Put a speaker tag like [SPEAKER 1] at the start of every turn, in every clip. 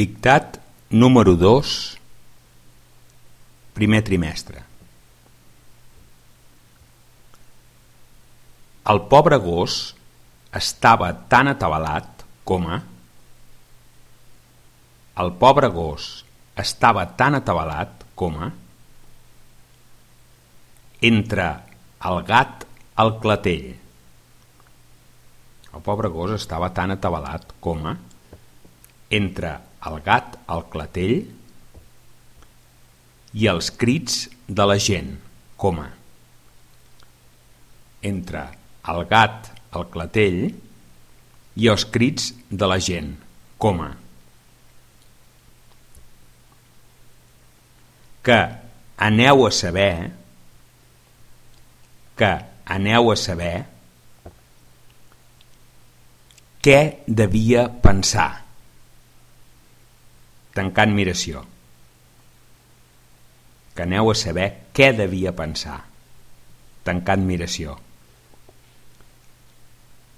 [SPEAKER 1] Dictat número 2, primer trimestre. El pobre gos estava tan atabalat com a... El pobre gos estava tan atabalat com a... Entre el gat al clatell. El pobre gos estava tan atabalat com a... Entre el gat al clatell i els crits de la gent, coma. Entre el gat al clatell i els crits de la gent, coma. Que aneu a saber que aneu a saber què devia pensar tancant miració. Que aneu a saber què devia pensar, tancant miració.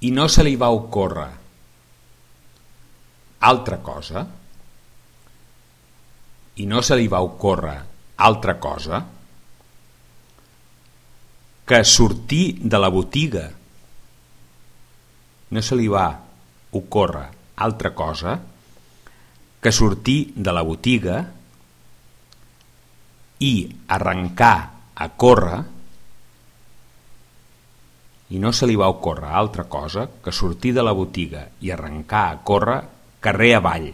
[SPEAKER 1] I no se li va ocórrer altra cosa, i no se li va ocórrer altra cosa, que sortir de la botiga? No se li va ocórrer altra cosa que sortir de la botiga i arrencar a córrer i no se li va ocórrer altra cosa que sortir de la botiga i arrencar a córrer carrer avall,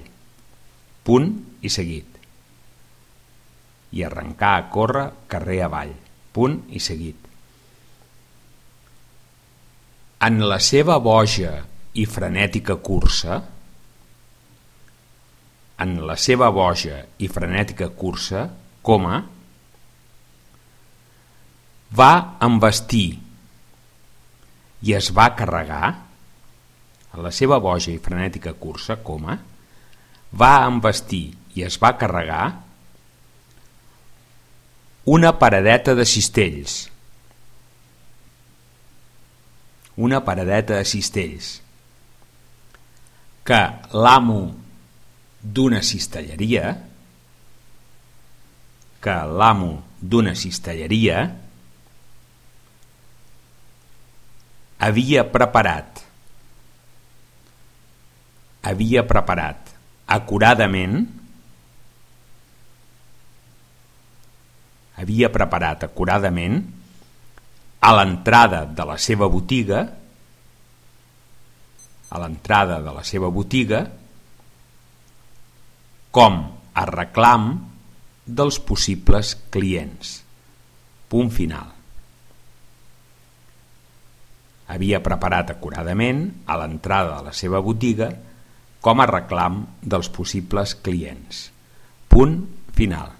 [SPEAKER 1] punt i seguit. I arrencar a córrer carrer avall, punt i seguit. En la seva boja i frenètica cursa, en la seva boja i frenètica cursa, coma, va embestir i es va carregar, en la seva boja i frenètica cursa, coma, va embestir i es va carregar una paradeta de cistells. Una paradeta de cistells que l'amo d'una cistelleria que l'amo d'una cistelleria havia preparat havia preparat acuradament havia preparat acuradament a l'entrada de la seva botiga a l'entrada de la seva botiga com a reclam dels possibles clients. Punt final. Havia preparat acuradament a l'entrada de la seva botiga com a reclam dels possibles clients. Punt final.